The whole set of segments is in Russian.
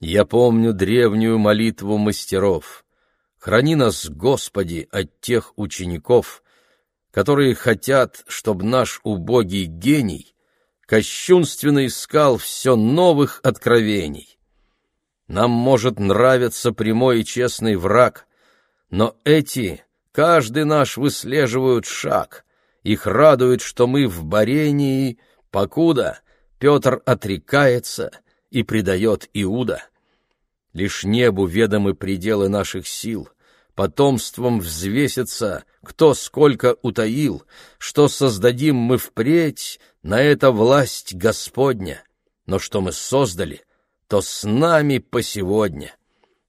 Я помню древнюю молитву мастеров. Храни нас, Господи, от тех учеников, которые хотят, чтобы наш убогий гений кощунственно искал все новых откровений. Нам может нравиться прямой и честный враг, но эти, каждый наш выслеживают шаг, их радует, что мы в борении, покуда Петр отрекается и предает Иуда. Лишь небу ведомы пределы наших сил, потомством взвесится, кто сколько утаил, что создадим мы впредь, на это власть Господня. Но что мы создали, то с нами по сегодня.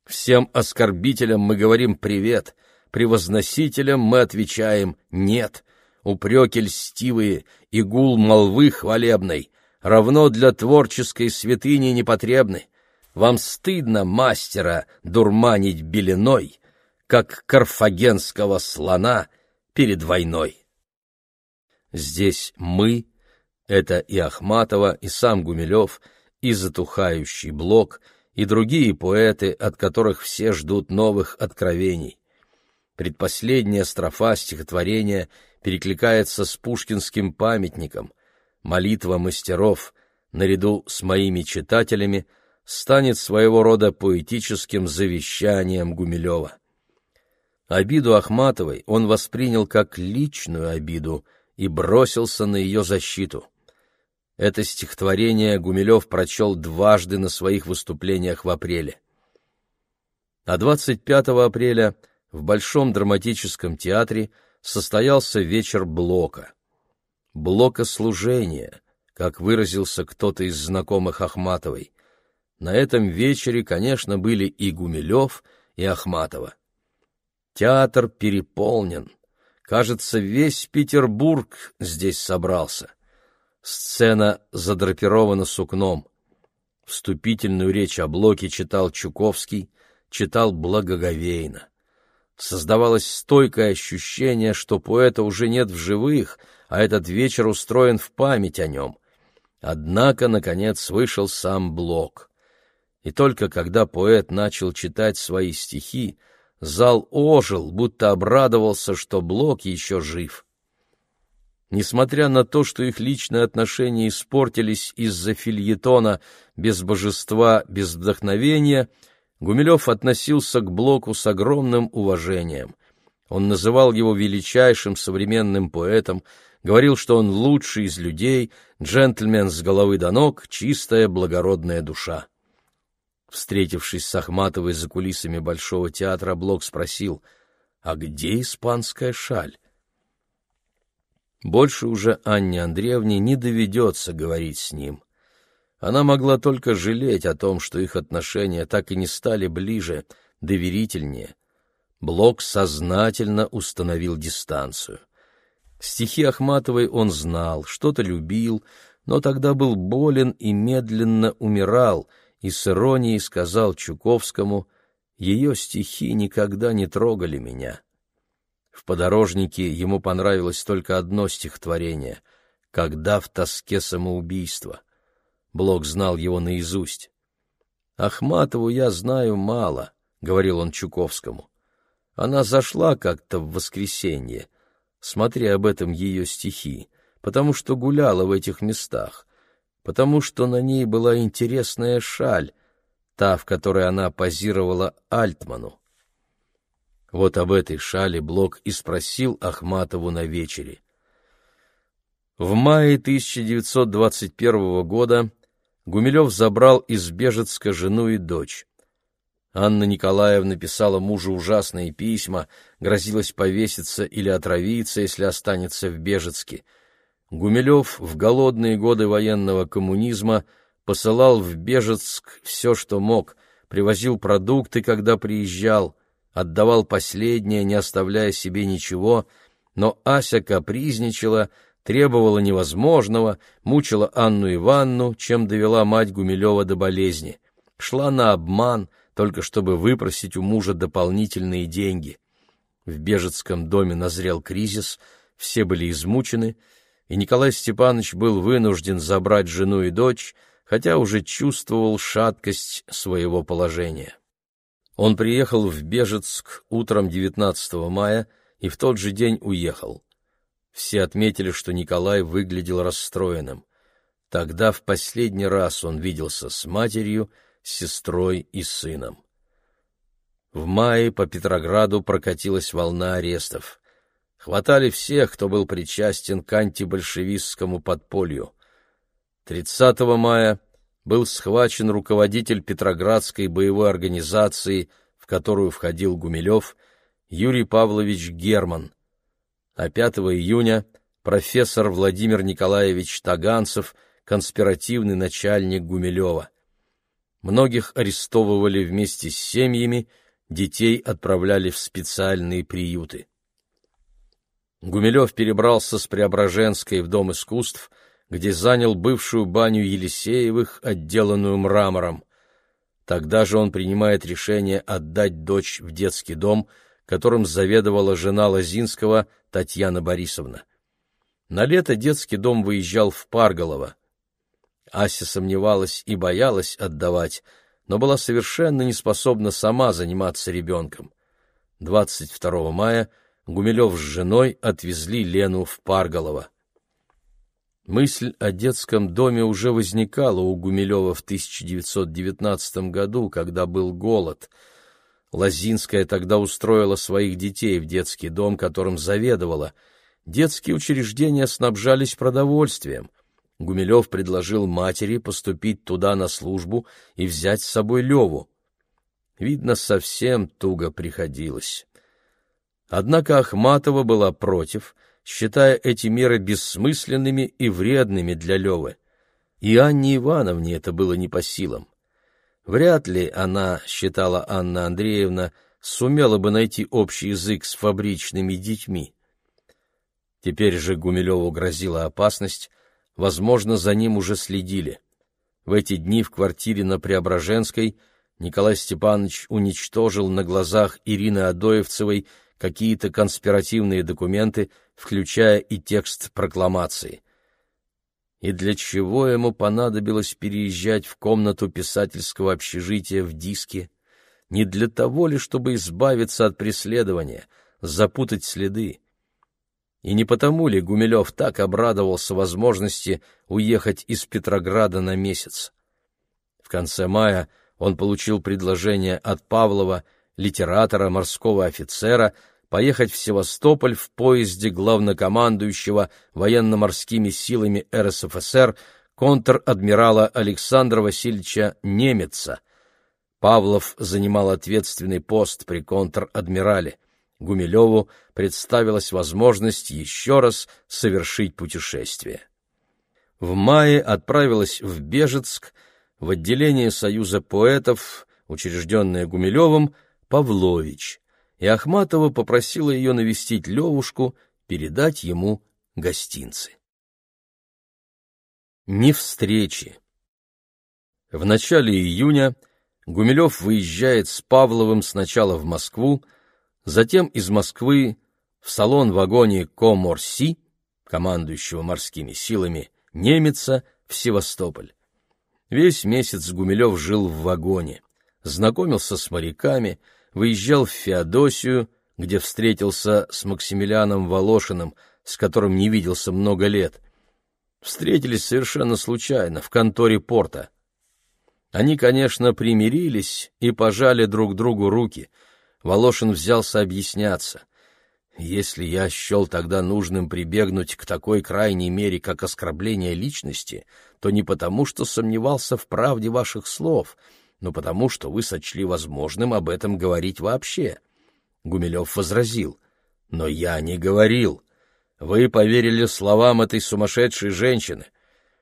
Всем оскорбителям мы говорим «привет», превозносителям мы отвечаем «нет». Упреки льстивые и гул молвы хвалебной равно для творческой святыни непотребны. Вам стыдно мастера дурманить беленой, как карфагенского слона перед войной. Здесь мы — это и Ахматова, и сам Гумилев, и затухающий Блок, и другие поэты, от которых все ждут новых откровений. Предпоследняя строфа стихотворения перекликается с пушкинским памятником. Молитва мастеров, наряду с моими читателями, станет своего рода поэтическим завещанием Гумилева. Обиду Ахматовой он воспринял как личную обиду и бросился на ее защиту. Это стихотворение Гумилев прочел дважды на своих выступлениях в апреле. А 25 апреля в Большом драматическом театре состоялся вечер Блока. Блокослужение, как выразился кто-то из знакомых Ахматовой. На этом вечере, конечно, были и Гумилев, и Ахматова. Театр переполнен. Кажется, весь Петербург здесь собрался. Сцена задрапирована сукном. Вступительную речь о Блоке читал Чуковский, читал благоговейно. Создавалось стойкое ощущение, что поэта уже нет в живых, а этот вечер устроен в память о нем. Однако, наконец, вышел сам Блок. И только когда поэт начал читать свои стихи, зал ожил, будто обрадовался, что Блок еще жив. Несмотря на то, что их личные отношения испортились из-за фильетона «без божества, без вдохновения», Гумилев относился к Блоку с огромным уважением. Он называл его величайшим современным поэтом, говорил, что он лучший из людей, джентльмен с головы до ног, чистая благородная душа. Встретившись с Ахматовой за кулисами Большого театра, Блок спросил, «А где испанская шаль?» Больше уже Анне Андреевне не доведется говорить с ним. Она могла только жалеть о том, что их отношения так и не стали ближе, доверительнее. Блок сознательно установил дистанцию. Стихи Ахматовой он знал, что-то любил, но тогда был болен и медленно умирал — и с иронией сказал Чуковскому, «Ее стихи никогда не трогали меня». В «Подорожнике» ему понравилось только одно стихотворение «Когда в тоске самоубийство». Блок знал его наизусть. «Ахматову я знаю мало», — говорил он Чуковскому. «Она зашла как-то в воскресенье. Смотри об этом ее стихи, потому что гуляла в этих местах потому что на ней была интересная шаль, та, в которой она позировала Альтману. Вот об этой шале Блок и спросил Ахматову на вечере. В мае 1921 года Гумилев забрал из Бежецка жену и дочь. Анна Николаевна писала мужу ужасные письма, грозилась повеситься или отравиться, если останется в Бежецке — Гумилев в голодные годы военного коммунизма посылал в Бежецк все, что мог, привозил продукты, когда приезжал, отдавал последнее, не оставляя себе ничего, но Ася капризничала, требовала невозможного, мучила Анну Ивановну, чем довела мать Гумилева до болезни. Шла на обман, только чтобы выпросить у мужа дополнительные деньги. В Бежецком доме назрел кризис, все были измучены — и Николай Степанович был вынужден забрать жену и дочь, хотя уже чувствовал шаткость своего положения. Он приехал в Бежецк утром 19 мая и в тот же день уехал. Все отметили, что Николай выглядел расстроенным. Тогда в последний раз он виделся с матерью, сестрой и сыном. В мае по Петрограду прокатилась волна арестов. Хватали всех, кто был причастен к антибольшевистскому подполью. 30 мая был схвачен руководитель Петроградской боевой организации, в которую входил Гумилев, Юрий Павлович Герман, а 5 июня профессор Владимир Николаевич Таганцев, конспиративный начальник Гумилева. Многих арестовывали вместе с семьями, детей отправляли в специальные приюты. Гумилев перебрался с Преображенской в Дом искусств, где занял бывшую баню Елисеевых, отделанную мрамором. Тогда же он принимает решение отдать дочь в детский дом, которым заведовала жена Лозинского Татьяна Борисовна. На лето детский дом выезжал в Парголово. Ася сомневалась и боялась отдавать, но была совершенно не способна сама заниматься ребенком. 22 мая Гумилев с женой отвезли Лену в Парголово. Мысль о детском доме уже возникала у Гумилева в 1919 году, когда был голод. Лозинская тогда устроила своих детей в детский дом, которым заведовала. Детские учреждения снабжались продовольствием. Гумилев предложил матери поступить туда на службу и взять с собой Леву. Видно, совсем туго приходилось. Однако Ахматова была против — считая эти меры бессмысленными и вредными для Левы. И Анне Ивановне это было не по силам. Вряд ли она, считала Анна Андреевна, сумела бы найти общий язык с фабричными детьми. Теперь же Гумилеву грозила опасность, возможно, за ним уже следили. В эти дни в квартире на Преображенской Николай Степанович уничтожил на глазах Ирины Адоевцевой какие-то конспиративные документы, включая и текст прокламации. И для чего ему понадобилось переезжать в комнату писательского общежития в Диске? Не для того ли, чтобы избавиться от преследования, запутать следы? И не потому ли Гумилев так обрадовался возможности уехать из Петрограда на месяц? В конце мая он получил предложение от Павлова, литератора, морского офицера, поехать в Севастополь в поезде главнокомандующего военно-морскими силами РСФСР контр-адмирала Александра Васильевича Немеца. Павлов занимал ответственный пост при контр-адмирале. Гумилеву представилась возможность еще раз совершить путешествие. В мае отправилась в Бежецк, в отделение Союза поэтов, учрежденное Гумилевым, Павлович и Ахматова попросила ее навестить Левушку, передать ему гостинцы. Не встречи. В начале июня Гумилев выезжает с Павловым сначала в Москву, затем из Москвы в салон-вагоне Коморси, командующего морскими силами, немеца в Севастополь. Весь месяц Гумилев жил в вагоне, знакомился с моряками, выезжал в Феодосию, где встретился с Максимилианом Волошиным, с которым не виделся много лет. Встретились совершенно случайно, в конторе порта. Они, конечно, примирились и пожали друг другу руки. Волошин взялся объясняться. Если я счел тогда нужным прибегнуть к такой крайней мере, как оскорбление личности, то не потому, что сомневался в правде ваших слов — но потому, что вы сочли возможным об этом говорить вообще. Гумилев возразил. Но я не говорил. Вы поверили словам этой сумасшедшей женщины.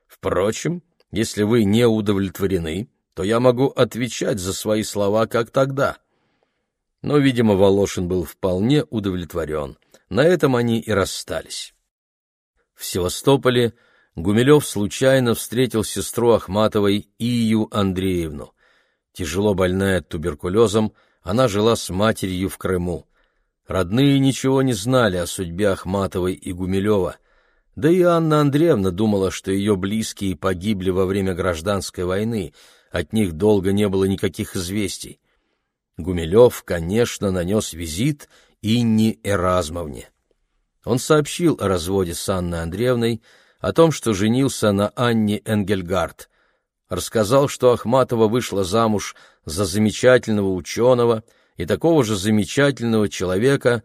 Впрочем, если вы не удовлетворены, то я могу отвечать за свои слова, как тогда. Но, видимо, Волошин был вполне удовлетворен. На этом они и расстались. В Севастополе Гумилев случайно встретил сестру Ахматовой Ию Андреевну. Тяжело больная туберкулезом, она жила с матерью в Крыму. Родные ничего не знали о судьбе Ахматовой и Гумилева. Да и Анна Андреевна думала, что ее близкие погибли во время гражданской войны, от них долго не было никаких известий. Гумилев, конечно, нанес визит Инне Эразмовне. Он сообщил о разводе с Анной Андреевной, о том, что женился на Анне Энгельгард, рассказал, что Ахматова вышла замуж за замечательного ученого и такого же замечательного человека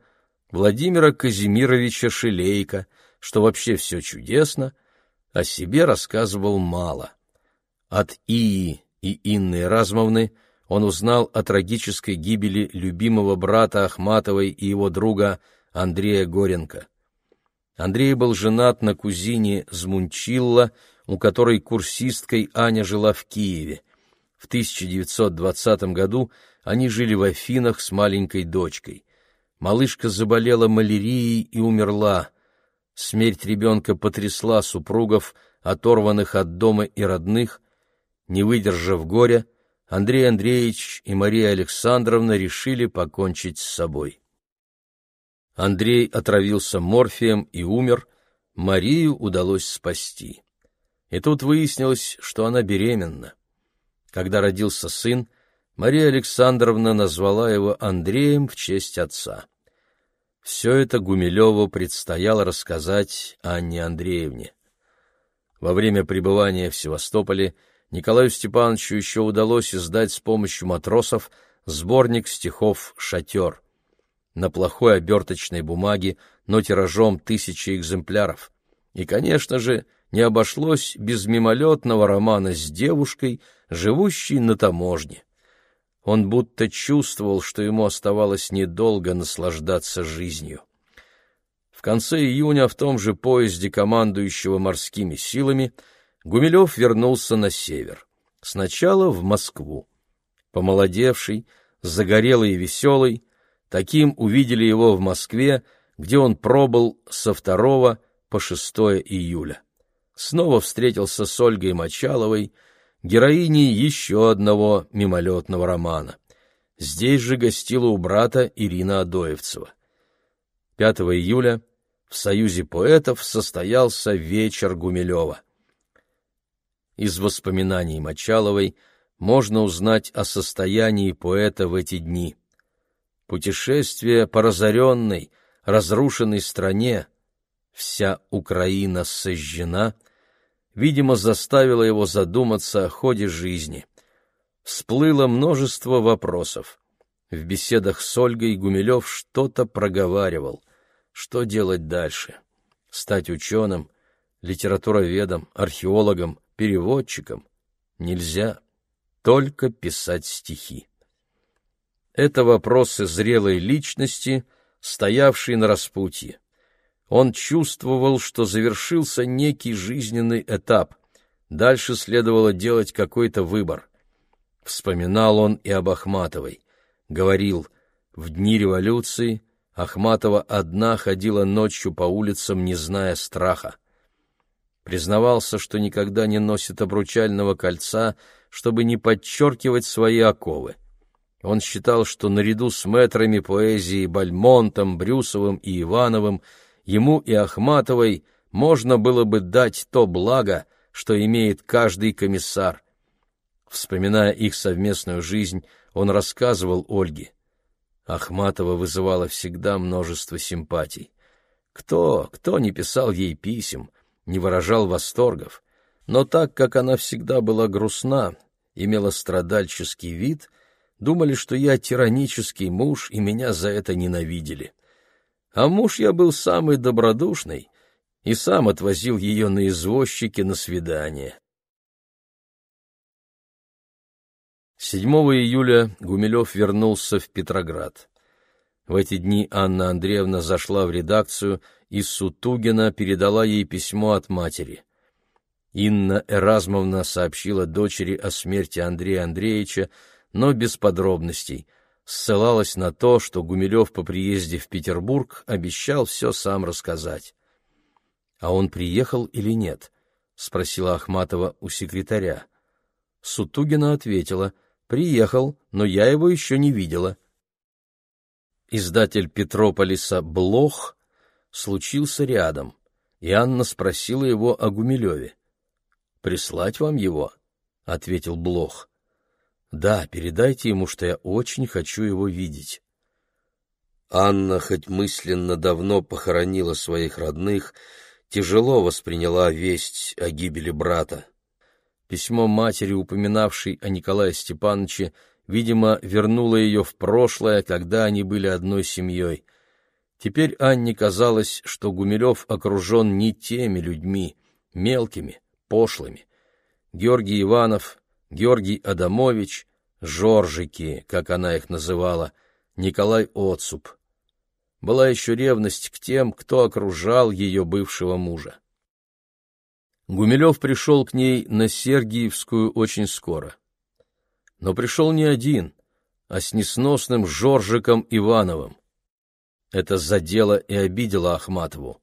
Владимира Казимировича Шилейка, что вообще все чудесно, о себе рассказывал мало. От Ии и Инны Размовны он узнал о трагической гибели любимого брата Ахматовой и его друга Андрея Горенко. Андрей был женат на кузине Змунчилла, у которой курсисткой Аня жила в Киеве. В 1920 году они жили в Афинах с маленькой дочкой. Малышка заболела малярией и умерла. Смерть ребенка потрясла супругов, оторванных от дома и родных. Не выдержав горя, Андрей Андреевич и Мария Александровна решили покончить с собой. Андрей отравился морфием и умер, Марию удалось спасти. И тут выяснилось, что она беременна. Когда родился сын, Мария Александровна назвала его Андреем в честь отца. Все это Гумилеву предстояло рассказать Анне Андреевне. Во время пребывания в Севастополе Николаю Степановичу еще удалось издать с помощью матросов сборник стихов «Шатер» на плохой оберточной бумаге, но тиражом тысячи экземпляров. И, конечно же, не обошлось без мимолетного романа с девушкой, живущей на таможне. Он будто чувствовал, что ему оставалось недолго наслаждаться жизнью. В конце июня в том же поезде командующего морскими силами Гумилев вернулся на север. Сначала в Москву. Помолодевший, загорелый и веселый, Таким увидели его в Москве, где он пробыл со 2 по 6 июля. Снова встретился с Ольгой Мочаловой, героиней еще одного мимолетного романа. Здесь же гостила у брата Ирина Адоевцева. 5 июля в Союзе поэтов состоялся вечер Гумилева. Из воспоминаний Мочаловой можно узнать о состоянии поэта в эти дни. Путешествие по разоренной, разрушенной стране, вся Украина сожжена, видимо, заставило его задуматься о ходе жизни. Всплыло множество вопросов. В беседах с Ольгой Гумилев что-то проговаривал. Что делать дальше? Стать ученым, литературоведом, археологом, переводчиком? Нельзя. Только писать стихи. Это вопросы зрелой личности, стоявшей на распутье. Он чувствовал, что завершился некий жизненный этап. Дальше следовало делать какой-то выбор. Вспоминал он и об Ахматовой. Говорил, в дни революции Ахматова одна ходила ночью по улицам, не зная страха. Признавался, что никогда не носит обручального кольца, чтобы не подчеркивать свои оковы. Он считал, что наряду с мэтрами поэзии Бальмонтом, Брюсовым и Ивановым ему и Ахматовой можно было бы дать то благо, что имеет каждый комиссар. Вспоминая их совместную жизнь, он рассказывал Ольге. Ахматова вызывала всегда множество симпатий. Кто, кто не писал ей писем, не выражал восторгов, но так как она всегда была грустна, имела страдальческий вид — думали, что я тиранический муж, и меня за это ненавидели. А муж я был самый добродушный и сам отвозил ее на извозчике на свидание. 7 июля Гумилев вернулся в Петроград. В эти дни Анна Андреевна зашла в редакцию, и Сутугина передала ей письмо от матери. Инна Эразмовна сообщила дочери о смерти Андрея Андреевича, но без подробностей, ссылалась на то, что Гумилев по приезде в Петербург обещал все сам рассказать. «А он приехал или нет?» — спросила Ахматова у секретаря. Сутугина ответила, «Приехал, но я его еще не видела». Издатель Петрополиса «Блох» случился рядом. и Анна спросила его о Гумилеве. «Прислать вам его?» — ответил Блох. «Да, передайте ему, что я очень хочу его видеть». Анна, хоть мысленно давно похоронила своих родных, тяжело восприняла весть о гибели брата. Письмо матери, упоминавшей о Николае Степановиче, видимо, вернуло ее в прошлое, когда они были одной семьей. Теперь Анне казалось, что Гумилев окружен не теми людьми, мелкими, пошлыми. Георгий Иванов, Георгий Адамович, Жоржики, как она их называла, Николай Оцуп. Была еще ревность к тем, кто окружал ее бывшего мужа. Гумилев пришел к ней на Сергиевскую очень скоро. Но пришел не один, а с несносным Жоржиком Ивановым. Это задело и обидело Ахматову.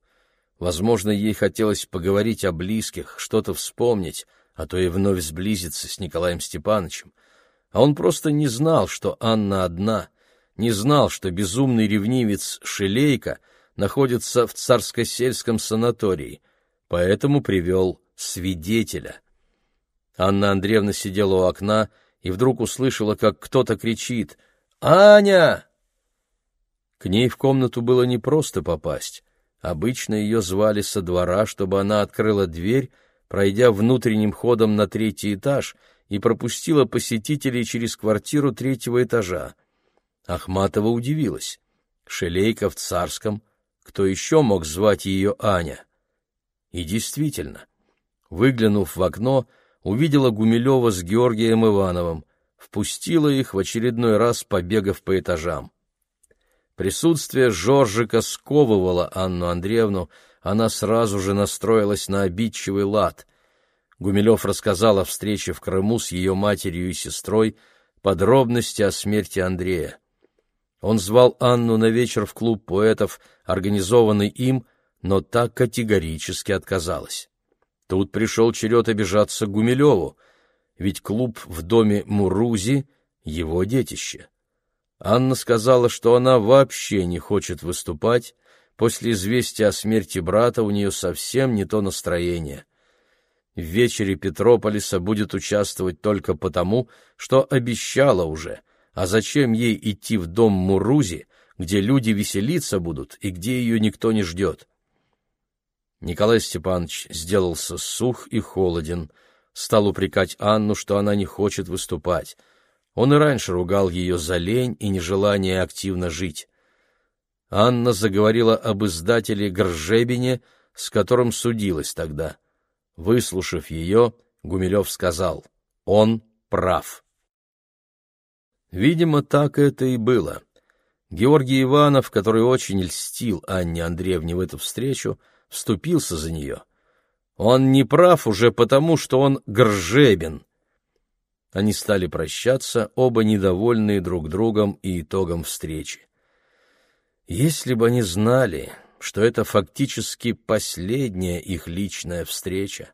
Возможно, ей хотелось поговорить о близких, что-то вспомнить, а то и вновь сблизиться с Николаем Степановичем. А он просто не знал, что Анна одна, не знал, что безумный ревнивец Шелейко находится в царско-сельском санатории, поэтому привел свидетеля. Анна Андреевна сидела у окна и вдруг услышала, как кто-то кричит «Аня!» К ней в комнату было непросто попасть. Обычно ее звали со двора, чтобы она открыла дверь, пройдя внутренним ходом на третий этаж, и пропустила посетителей через квартиру третьего этажа. Ахматова удивилась. Шелейка в Царском. Кто еще мог звать ее Аня? И действительно, выглянув в окно, увидела Гумилева с Георгием Ивановым, впустила их в очередной раз, побегав по этажам. Присутствие Жоржика сковывало Анну Андреевну, она сразу же настроилась на обидчивый лад. Гумилев рассказал о встрече в Крыму с ее матерью и сестрой, подробности о смерти Андрея. Он звал Анну на вечер в клуб поэтов, организованный им, но так категорически отказалась. Тут пришел черед обижаться Гумилеву, ведь клуб в доме Мурузи — его детище. Анна сказала, что она вообще не хочет выступать, после известия о смерти брата у нее совсем не то настроение. В вечере Петрополиса будет участвовать только потому, что обещала уже, а зачем ей идти в дом Мурузи, где люди веселиться будут и где ее никто не ждет. Николай Степанович сделался сух и холоден, стал упрекать Анну, что она не хочет выступать — он и раньше ругал ее за лень и нежелание активно жить. Анна заговорила об издателе Гржебине, с которым судилась тогда. Выслушав ее, Гумилев сказал, он прав. Видимо, так это и было. Георгий Иванов, который очень льстил Анне Андреевне в эту встречу, вступился за нее. Он не прав уже потому, что он Гржебин, они стали прощаться, оба недовольные друг другом и итогом встречи. Если бы они знали, что это фактически последняя их личная встреча.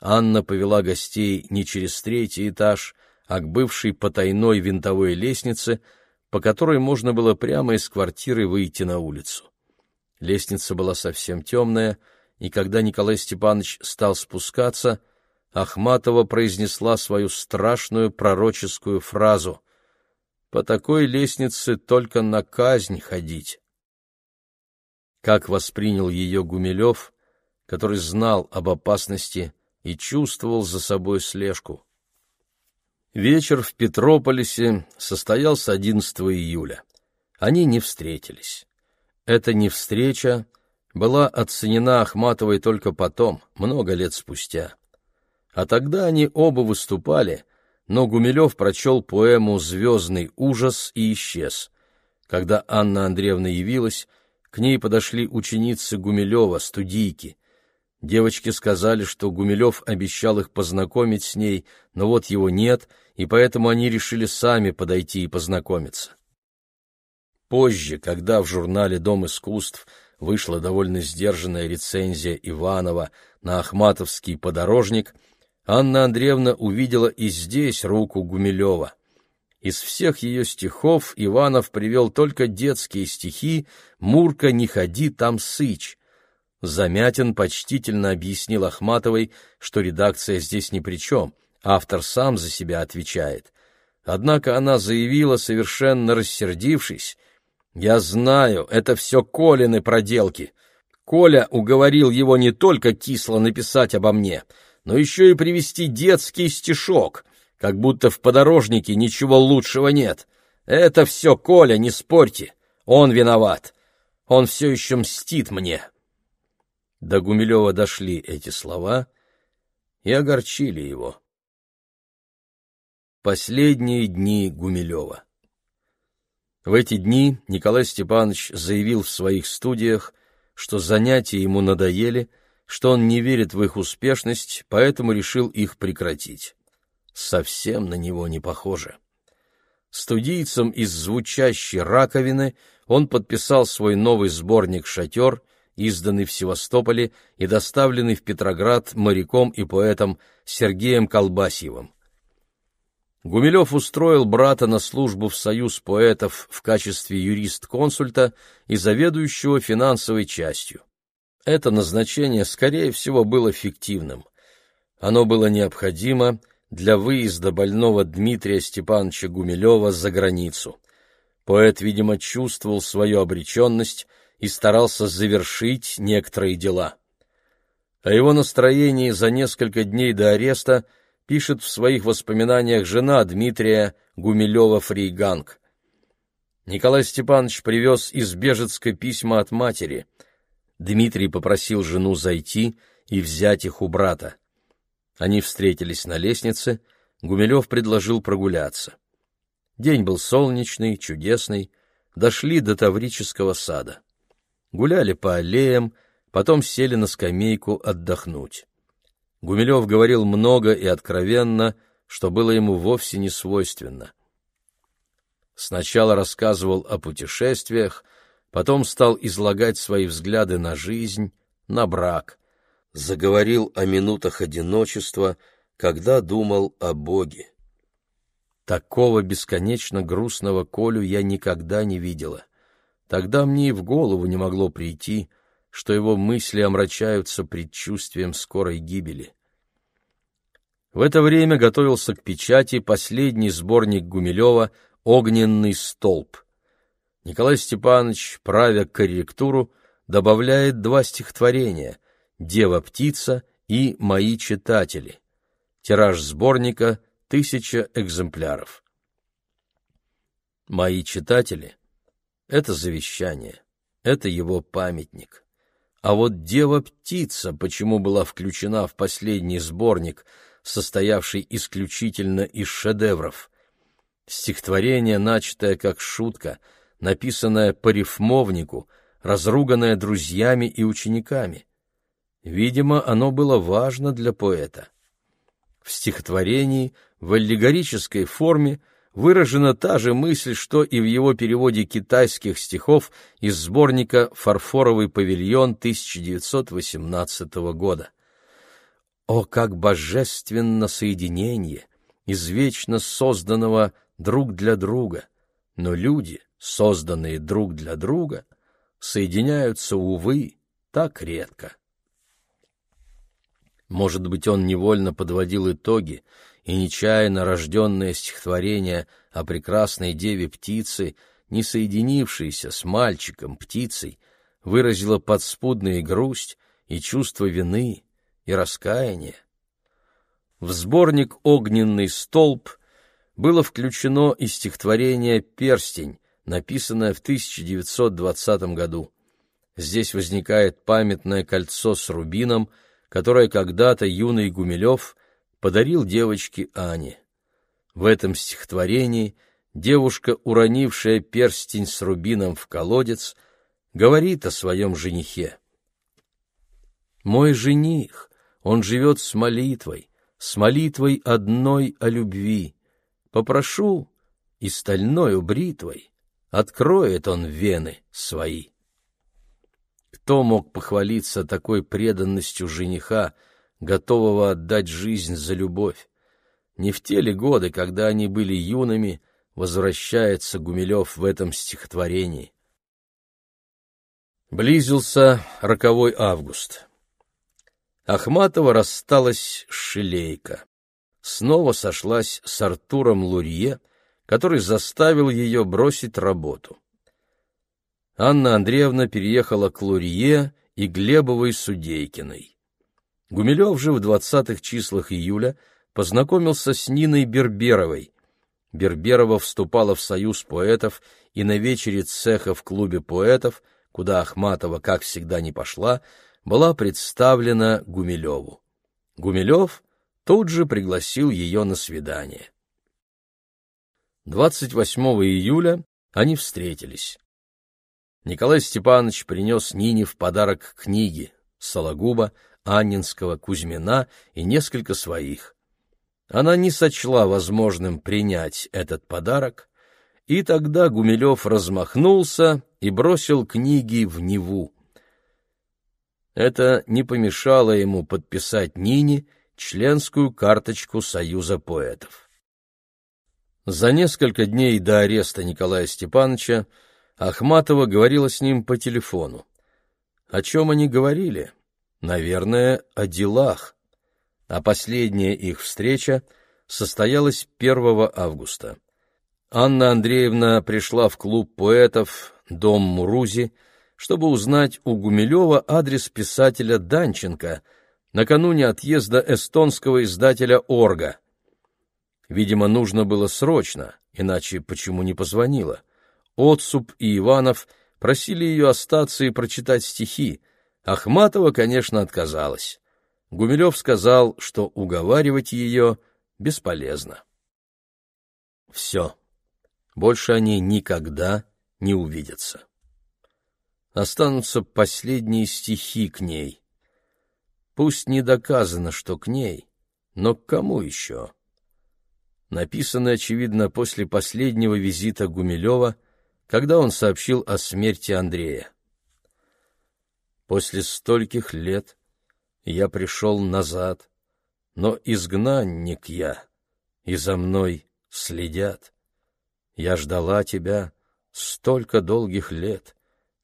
Анна повела гостей не через третий этаж, а к бывшей потайной винтовой лестнице, по которой можно было прямо из квартиры выйти на улицу. Лестница была совсем темная, и когда Николай Степанович стал спускаться — Ахматова произнесла свою страшную пророческую фразу «По такой лестнице только на казнь ходить». Как воспринял ее Гумилев, который знал об опасности и чувствовал за собой слежку. Вечер в Петрополисе состоялся 11 июля. Они не встретились. Эта не встреча была оценена Ахматовой только потом, много лет спустя. А тогда они оба выступали, но Гумилев прочел поэму «Звездный ужас» и исчез. Когда Анна Андреевна явилась, к ней подошли ученицы Гумилева, студийки. Девочки сказали, что Гумилев обещал их познакомить с ней, но вот его нет, и поэтому они решили сами подойти и познакомиться. Позже, когда в журнале «Дом искусств» вышла довольно сдержанная рецензия Иванова на Ахматовский подорожник — Анна Андреевна увидела и здесь руку Гумилева. Из всех ее стихов Иванов привел только детские стихи «Мурка, не ходи, там сыч». Замятин почтительно объяснил Ахматовой, что редакция здесь ни при чем, автор сам за себя отвечает. Однако она заявила, совершенно рассердившись, «Я знаю, это все Колины проделки. Коля уговорил его не только кисло написать обо мне, но еще и привести детский стишок, как будто в подорожнике ничего лучшего нет. Это все Коля, не спорьте, он виноват. Он все еще мстит мне». До Гумилева дошли эти слова и огорчили его. Последние дни Гумилева В эти дни Николай Степанович заявил в своих студиях, что занятия ему надоели, что он не верит в их успешность, поэтому решил их прекратить. Совсем на него не похоже. Студийцам из звучащей раковины он подписал свой новый сборник «Шатер», изданный в Севастополе и доставленный в Петроград моряком и поэтом Сергеем Колбасьевым. Гумилев устроил брата на службу в Союз поэтов в качестве юрист-консульта и заведующего финансовой частью. Это назначение, скорее всего, было фиктивным. Оно было необходимо для выезда больного Дмитрия Степановича Гумилева за границу. Поэт, видимо, чувствовал свою обреченность и старался завершить некоторые дела. О его настроении за несколько дней до ареста пишет в своих воспоминаниях жена Дмитрия Гумилева-Фрейганг. Николай Степанович привез из Бежецка письма от матери. Дмитрий попросил жену зайти и взять их у брата. Они встретились на лестнице, Гумилев предложил прогуляться. День был солнечный, чудесный, дошли до Таврического сада гуляли по аллеям, потом сели на скамейку отдохнуть. Гумилев говорил много и откровенно, что было ему вовсе не свойственно. Сначала рассказывал о путешествиях, потом стал излагать свои взгляды на жизнь, на брак, заговорил о минутах одиночества, когда думал о Боге. Такого бесконечно грустного Колю я никогда не видела. Тогда мне и в голову не могло прийти, что его мысли омрачаются предчувствием скорой гибели. В это время готовился к печати последний сборник Гумилева «Огненный столб». Николай Степанович, правя корректуру, добавляет два стихотворения «Дева-птица» и «Мои читатели». Тираж сборника — тысяча экземпляров. «Мои читатели» Это завещание, это его памятник. А вот «Дева-птица» почему была включена в последний сборник, состоявший исключительно из шедевров? Стихотворение, начатое как шутка, написанное по рифмовнику, разруганное друзьями и учениками. Видимо, оно было важно для поэта. В стихотворении в аллегорической форме – выражена та же мысль, что и в его переводе китайских стихов из сборника «Фарфоровый павильон» 1918 года. О, как божественно соединение, извечно созданного друг для друга! Но люди, созданные друг для друга, соединяются, увы, так редко. Может быть, он невольно подводил итоги, и нечаянно рожденное стихотворение о прекрасной деве-птице, не соединившейся с мальчиком-птицей, выразило подспудную грусть и чувство вины и раскаяния. В сборник «Огненный столб» было включено и стихотворение «Перстень», написанное в 1920 году. Здесь возникает памятное кольцо с рубином, которое когда-то юный Гумилев подарил девочке Ане. В этом стихотворении девушка, уронившая перстень с рубином в колодец, говорит о своем женихе. «Мой жених, он живет с молитвой, с молитвой одной о любви. Попрошу, и стальною бритвой откроет он вены свои». Кто мог похвалиться такой преданностью жениха, готового отдать жизнь за любовь. Не в те ли годы, когда они были юными, возвращается Гумилев в этом стихотворении. Близился роковой август. Ахматова рассталась с. Снова сошлась с Артуром Лурье, который заставил ее бросить работу. Анна Андреевна переехала к Лурье и Глебовой Судейкиной. Гумилев же в двадцатых числах июля познакомился с Ниной Берберовой. Берберова вступала в союз поэтов и на вечере цеха в клубе поэтов – куда Ахматова, как всегда, не пошла, была представлена Гумилеву. Гумилев тут же пригласил ее на свидание. 28 июля они встретились. Николай Степанович принес Нине в подарок книги Сологуба, Аннинского, Кузьмина и несколько своих. Она не сочла возможным принять этот подарок, и тогда Гумилев размахнулся и бросил книги в Неву. Это не помешало ему подписать Нине членскую карточку Союза поэтов. За несколько дней до ареста Николая Степановича Ахматова говорила с ним по телефону. О чем они говорили? Наверное, о делах. А последняя их встреча состоялась 1 августа. Анна Андреевна пришла в клуб поэтов «Дом Мурузи», чтобы узнать у Гумилева адрес писателя Данченко накануне отъезда эстонского издателя «Орга». Видимо, нужно было срочно, иначе почему не позвонила? Отсуп и Иванов просили ее остаться и прочитать стихи. Ахматова, конечно, отказалась. Гумилев сказал, что уговаривать ее бесполезно. Все. Больше они никогда не увидятся. Останутся последние стихи к ней. Пусть не доказано, что к ней, но к кому еще? Написаны, очевидно, после последнего визита Гумилева, когда он сообщил о смерти Андрея. После стольких лет я пришел назад, но изгнанник я, и за мной следят. Я ждала тебя столько долгих лет.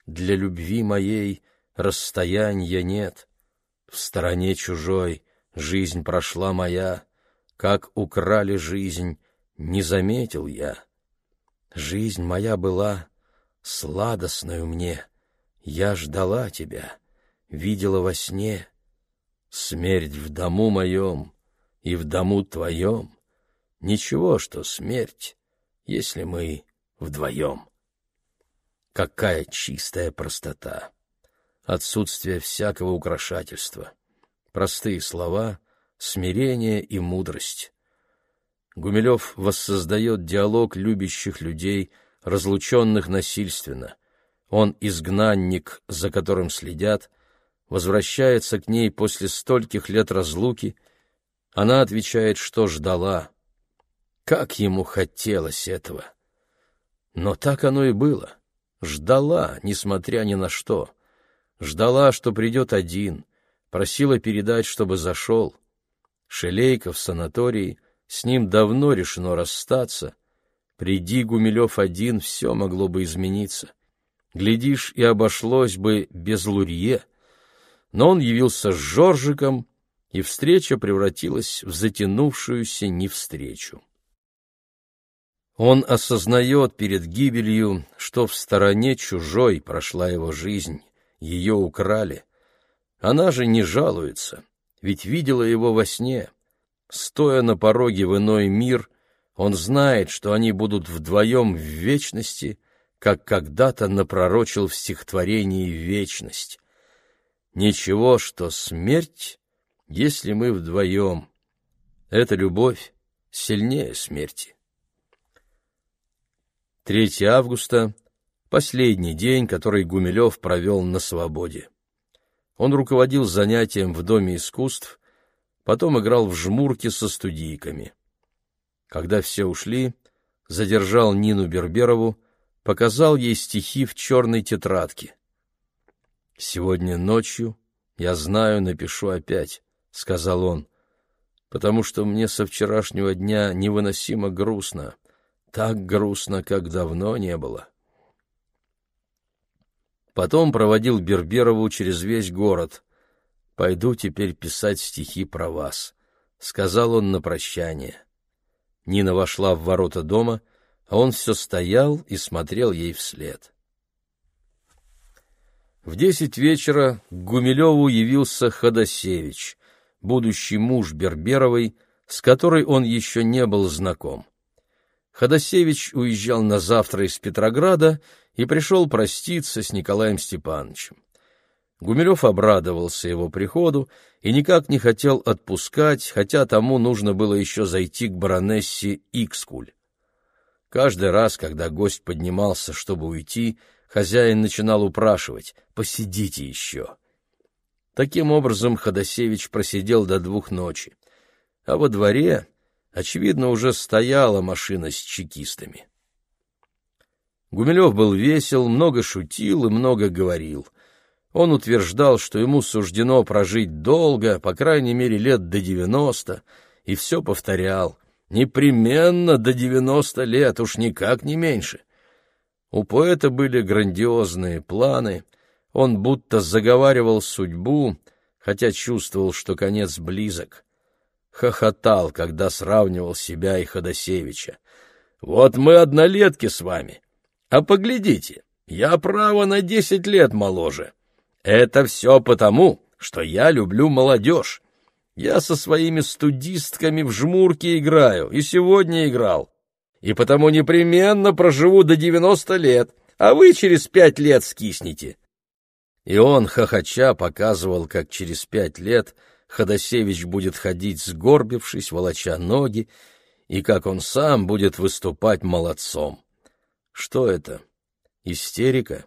Для любви моей расстояния нет. В стороне чужой жизнь прошла моя, Как украли жизнь, не заметил я. Жизнь моя была сладостною мне, Я ждала тебя, видела во сне. Смерть в дому моем и в дому твоем. Ничего, что смерть если мы вдвоем. Какая чистая простота! Отсутствие всякого украшательства. Простые слова, смирение и мудрость. Гумилев воссоздает диалог любящих людей, разлученных насильственно. Он изгнанник, за которым следят, возвращается к ней после стольких лет разлуки. Она отвечает, что ждала, как ему хотелось этого! Но так оно и было. Ждала, несмотря ни на что. Ждала, что придет один. Просила передать, чтобы зашел. Шелейка в санатории, с ним давно решено расстаться. Приди Гумилев один, все могло бы измениться. Глядишь, и обошлось бы без Лурье. Но он явился с Жоржиком, и встреча превратилась в затянувшуюся невстречу. Он осознает перед гибелью, что в стороне чужой прошла его жизнь, ее украли. Она же не жалуется, ведь видела его во сне. Стоя на пороге в иной мир, он знает, что они будут вдвоем в вечности, как когда-то напророчил в стихотворении «Вечность». Ничего, что смерть, если мы вдвоем. Эта любовь сильнее смерти. 3 августа — последний день, который Гумилев провел на свободе. Он руководил занятием в Доме искусств, потом играл в жмурки со студийками. Когда все ушли, задержал Нину Берберову, показал ей стихи в черной тетрадке. «Сегодня ночью, я знаю, напишу опять», — сказал он, «потому что мне со вчерашнего дня невыносимо грустно» так грустно, как давно не было. Потом проводил Берберову через весь город. «Пойду теперь писать стихи про вас», — сказал он на прощание. Нина вошла в ворота дома, а он все стоял и смотрел ей вслед. В десять вечера к Гумилеву явился Ходосевич, будущий муж Берберовой, с которой он еще не был знаком. Ходосевич уезжал на завтра из Петрограда и пришел проститься с Николаем Степановичем. Гумилев обрадовался его приходу и никак не хотел отпускать, хотя тому нужно было еще зайти к баронессе Икскуль. Каждый раз, когда гость поднимался, чтобы уйти, хозяин начинал упрашивать «посидите еще». Таким образом Ходосевич просидел до двух ночи, а во дворе, очевидно, уже стояла машина с чекистами. Гумилев был весел, много шутил и много говорил. Он утверждал, что ему суждено прожить долго, по крайней мере, лет до девяносто, и все повторял. Непременно до девяносто лет, уж никак не меньше. У поэта были грандиозные планы, он будто заговаривал судьбу, хотя чувствовал, что конец близок. Хохотал, когда сравнивал себя и Ходосевича. «Вот мы однолетки с вами, а поглядите, я, право, на десять лет моложе. Это все потому, что я люблю молодежь. Я со своими студистками в жмурки играю, и сегодня играл и потому непременно проживу до девяносто лет, а вы через пять лет скиснете. И он, хохоча, показывал, как через пять лет Ходосевич будет ходить сгорбившись, волоча ноги, и как он сам будет выступать молодцом. Что это? Истерика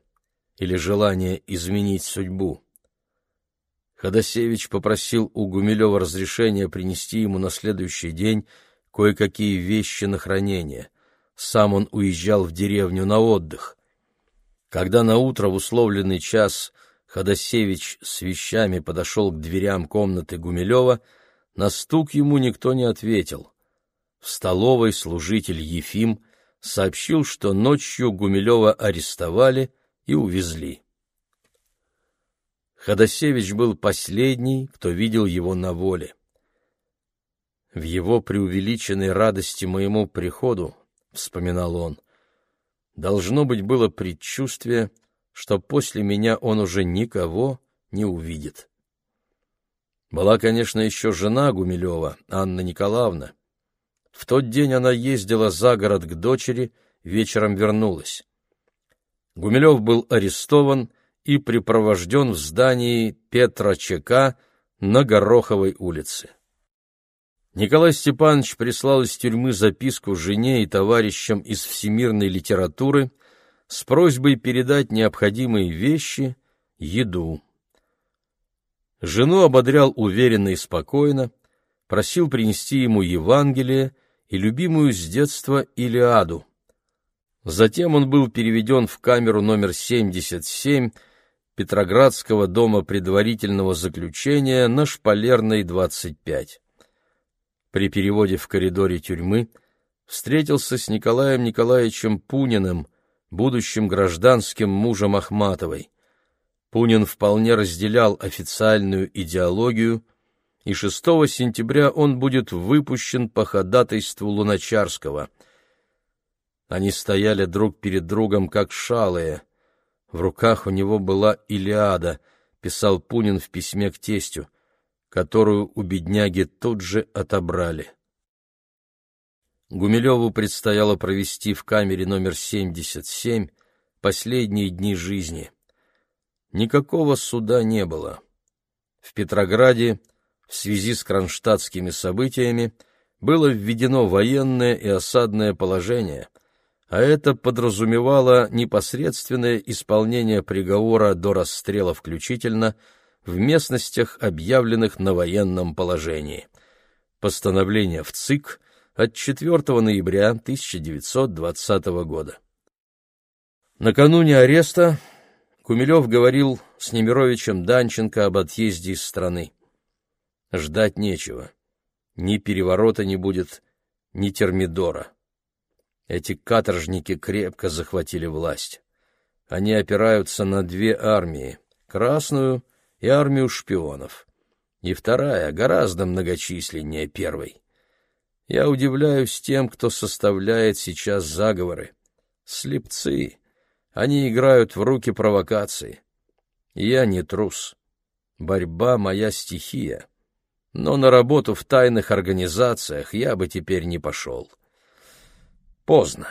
или желание изменить судьбу? Ходосевич попросил у Гумилева разрешения принести ему на следующий день кое-какие вещи на хранение. Сам он уезжал в деревню на отдых. Когда наутро в условленный час Ходосевич с вещами подошел к дверям комнаты Гумилева, на стук ему никто не ответил. В столовой служитель Ефим сообщил, что ночью Гумилева арестовали и увезли. Ходосевич был последний, кто видел его на воле. В его преувеличенной радости моему приходу, — вспоминал он, — должно быть было предчувствие, что после меня он уже никого не увидит. Была, конечно, еще жена Гумилева, Анна Николаевна. В тот день она ездила за город к дочери, вечером вернулась. Гумилев был арестован и припровожден в здании Петра ЧК на Гороховой улице. Николай Степанович прислал из тюрьмы записку жене и товарищам из всемирной литературы с просьбой передать необходимые вещи, еду. Жену ободрял уверенно и спокойно, просил принести ему Евангелие и любимую с детства Илиаду. Затем он был переведен в камеру номер 77 Петроградского дома предварительного заключения на Шпалерной, 25 при переводе в коридоре тюрьмы встретился с Николаем Николаевичем Пуниным, будущим гражданским мужем Ахматовой. Пунин вполне разделял официальную идеологию, и 6 сентября он будет выпущен по ходатайству Луначарского. Они стояли друг перед другом, как шалые. В руках у него была Илиада, писал Пунин в письме к тестю которую у бедняги тут же отобрали. Гумилеву предстояло провести в камере номер 77 последние дни жизни. Никакого суда не было. В Петрограде в связи с кронштадтскими событиями было введено военное и осадное положение, а это подразумевало непосредственное исполнение приговора до расстрела включительно – в местностях, объявленных на военном положении. Постановление в ЦИК от 4 ноября 1920 года. Накануне ареста Кумилев говорил с Немировичем Данченко об отъезде из страны. Ждать нечего. Ни переворота не будет, ни термидора. Эти каторжники крепко захватили власть. Они опираются на две армии — Красную и армию шпионов. И вторая гораздо многочисленнее первой. Я удивляюсь тем, кто составляет сейчас заговоры. Слепцы. Они играют в руки провокации. Я не трус. Борьба — моя стихия. Но на работу в тайных организациях я бы теперь не пошел. Поздно.